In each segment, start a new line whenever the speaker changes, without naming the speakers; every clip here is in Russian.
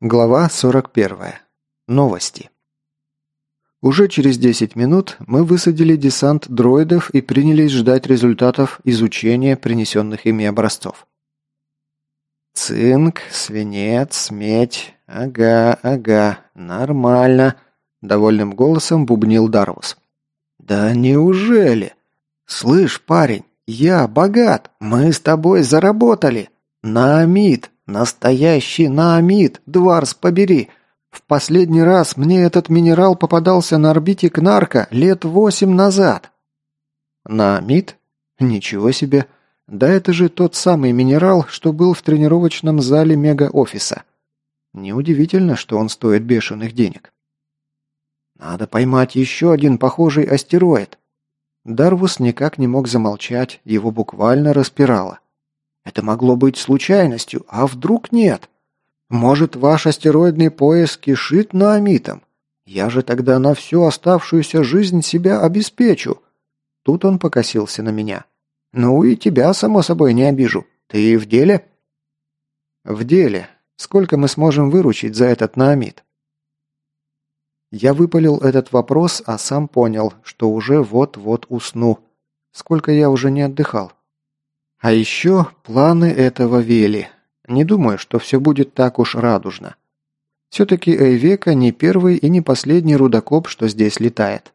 Глава 41. Новости. Уже через 10 минут мы высадили десант дроидов и принялись ждать результатов изучения принесенных ими образцов. «Цинк, свинец, медь. Ага, ага, нормально», – довольным голосом бубнил Дарвус. «Да неужели? Слышь, парень, я богат, мы с тобой заработали. На Амид, Настоящий наамид, Дварс побери! В последний раз мне этот минерал попадался на орбите Кнарка лет восемь назад. Наамид? Ничего себе! Да это же тот самый минерал, что был в тренировочном зале мега-офиса. Неудивительно, что он стоит бешеных денег. Надо поймать еще один похожий астероид. Дарвус никак не мог замолчать, его буквально распирало. Это могло быть случайностью, а вдруг нет? Может, ваш астероидный пояс кишит наамитом? Я же тогда на всю оставшуюся жизнь себя обеспечу. Тут он покосился на меня. Ну и тебя, само собой, не обижу. Ты в деле? В деле. Сколько мы сможем выручить за этот наамид? Я выпалил этот вопрос, а сам понял, что уже вот-вот усну. Сколько я уже не отдыхал. А еще планы этого Вели. Не думаю, что все будет так уж радужно. Все-таки Эйвека не первый и не последний рудокоп, что здесь летает.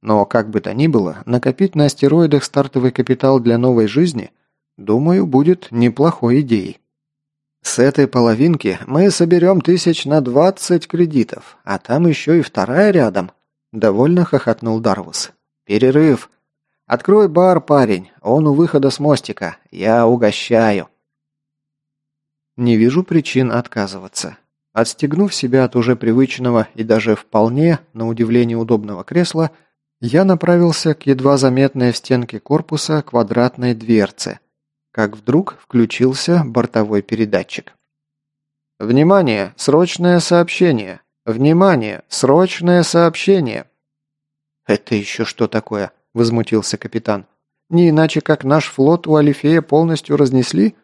Но, как бы то ни было, накопить на астероидах стартовый капитал для новой жизни, думаю, будет неплохой идеей. С этой половинки мы соберем тысяч на двадцать кредитов, а там еще и вторая рядом. Довольно хохотнул Дарвус. Перерыв. «Открой бар, парень. Он у выхода с мостика. Я угощаю». Не вижу причин отказываться. Отстегнув себя от уже привычного и даже вполне, на удивление удобного кресла, я направился к едва заметной в стенке корпуса квадратной дверце, как вдруг включился бортовой передатчик. «Внимание! Срочное сообщение! Внимание! Срочное сообщение!» «Это еще что такое?» – возмутился капитан. «Не иначе, как наш флот у Алифея полностью разнесли?»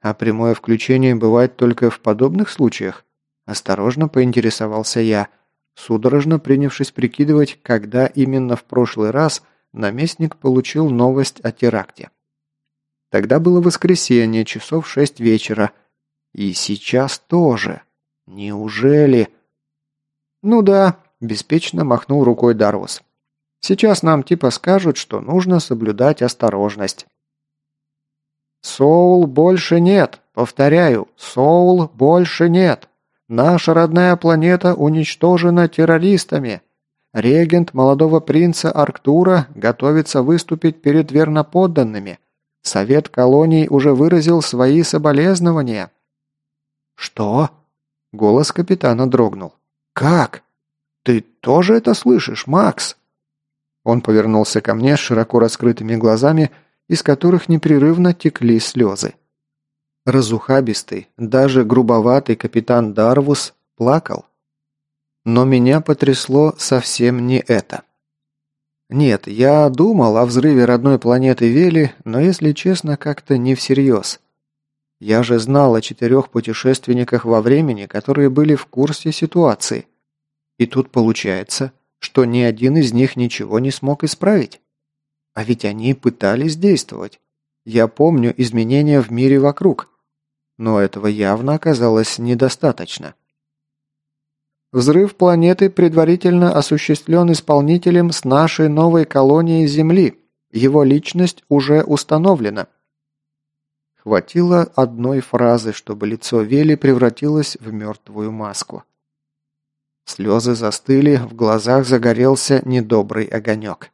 «А прямое включение бывает только в подобных случаях?» Осторожно поинтересовался я, судорожно принявшись прикидывать, когда именно в прошлый раз наместник получил новость о теракте. Тогда было воскресенье, часов шесть вечера. И сейчас тоже. Неужели? Ну да, беспечно махнул рукой Дарвус. Сейчас нам типа скажут, что нужно соблюдать осторожность. Соул больше нет. Повторяю, Соул больше нет. Наша родная планета уничтожена террористами. Регент молодого принца Арктура готовится выступить перед верноподданными. Совет колоний уже выразил свои соболезнования. «Что?» Голос капитана дрогнул. «Как? Ты тоже это слышишь, Макс?» Он повернулся ко мне широко раскрытыми глазами, из которых непрерывно текли слезы. Разухабистый, даже грубоватый капитан Дарвус плакал. Но меня потрясло совсем не это. Нет, я думал о взрыве родной планеты Вели, но, если честно, как-то не всерьез. Я же знал о четырех путешественниках во времени, которые были в курсе ситуации. И тут получается, что ни один из них ничего не смог исправить. А ведь они пытались действовать. Я помню изменения в мире вокруг. Но этого явно оказалось недостаточно. Взрыв планеты предварительно осуществлен исполнителем с нашей новой колонией Земли. Его личность уже установлена. Хватило одной фразы, чтобы лицо Вели превратилось в мертвую маску. Слезы застыли, в глазах загорелся недобрый огонек.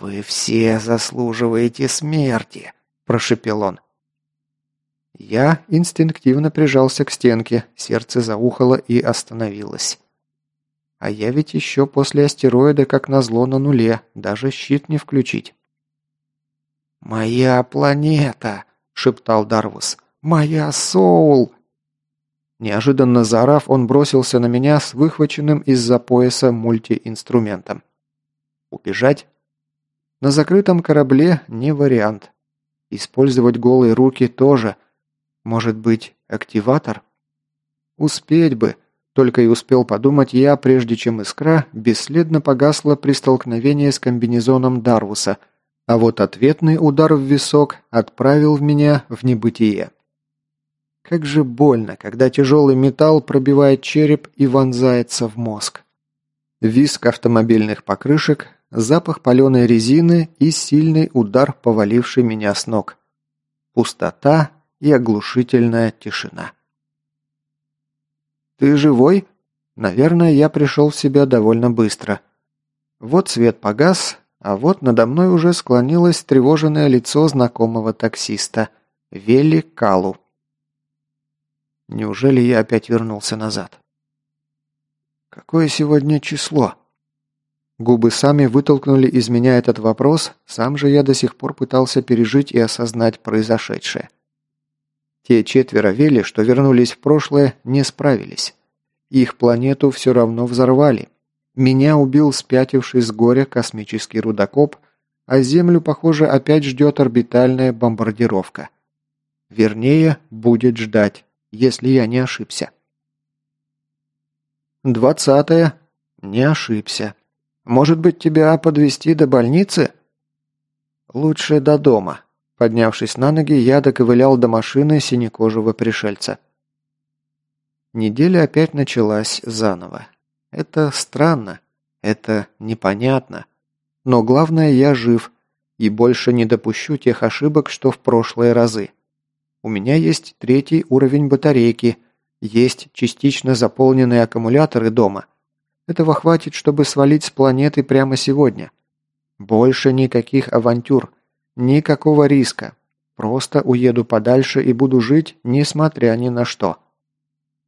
«Вы все заслуживаете смерти», – прошепел он. Я инстинктивно прижался к стенке, сердце заухало и остановилось. А я ведь еще после астероида как назло на нуле, даже щит не включить. «Моя планета!» – шептал Дарвус. «Моя Соул!» Неожиданно заорав, он бросился на меня с выхваченным из-за пояса мультиинструментом. Убежать? На закрытом корабле не вариант. Использовать голые руки тоже. Может быть, активатор? Успеть бы. Только и успел подумать я, прежде чем искра бесследно погасла при столкновении с комбинезоном Дарвуса, а вот ответный удар в висок отправил в меня в небытие. Как же больно, когда тяжелый металл пробивает череп и вонзается в мозг. Виск автомобильных покрышек, запах паленой резины и сильный удар, поваливший меня с ног. Пустота и оглушительная тишина. «Ты живой?» Наверное, я пришел в себя довольно быстро. Вот свет погас, а вот надо мной уже склонилось тревоженное лицо знакомого таксиста. Вели Калу. Неужели я опять вернулся назад? Какое сегодня число? Губы сами вытолкнули из меня этот вопрос, сам же я до сих пор пытался пережить и осознать произошедшее. Те четверо Вели, что вернулись в прошлое, не справились. Их планету все равно взорвали. Меня убил спятивший с горя космический рудокоп, а Землю, похоже, опять ждет орбитальная бомбардировка. Вернее, будет ждать, если я не ошибся. Двадцатое. Не ошибся. Может быть, тебя подвести до больницы? Лучше до дома. Поднявшись на ноги, я доковылял до машины синекожего пришельца. Неделя опять началась заново. Это странно, это непонятно. Но главное, я жив и больше не допущу тех ошибок, что в прошлые разы. У меня есть третий уровень батарейки, есть частично заполненные аккумуляторы дома. Этого хватит, чтобы свалить с планеты прямо сегодня. Больше никаких авантюр. Никакого риска. Просто уеду подальше и буду жить, несмотря ни на что.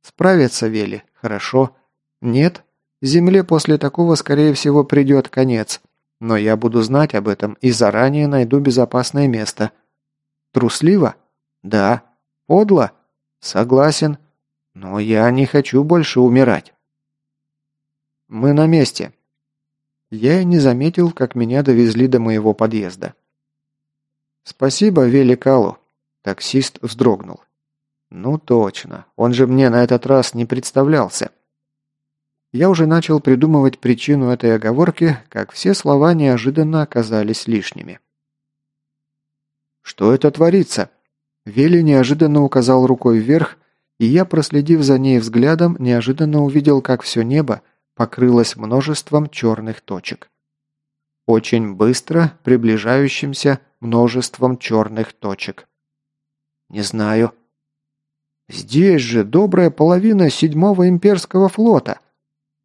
Справятся Вели, хорошо. Нет, Земле после такого, скорее всего, придет конец. Но я буду знать об этом и заранее найду безопасное место. Трусливо? Да. Подло? Согласен. Но я не хочу больше умирать. Мы на месте. Я и не заметил, как меня довезли до моего подъезда. «Спасибо, Великалу», – таксист вздрогнул. «Ну точно, он же мне на этот раз не представлялся». Я уже начал придумывать причину этой оговорки, как все слова неожиданно оказались лишними. «Что это творится?» Вели неожиданно указал рукой вверх, и я, проследив за ней взглядом, неожиданно увидел, как все небо покрылось множеством черных точек. Очень быстро приближающимся множеством черных точек. Не знаю. Здесь же добрая половина седьмого имперского флота.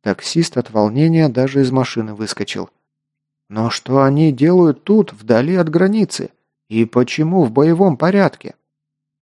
Таксист от волнения даже из машины выскочил. Но что они делают тут, вдали от границы? И почему в боевом порядке?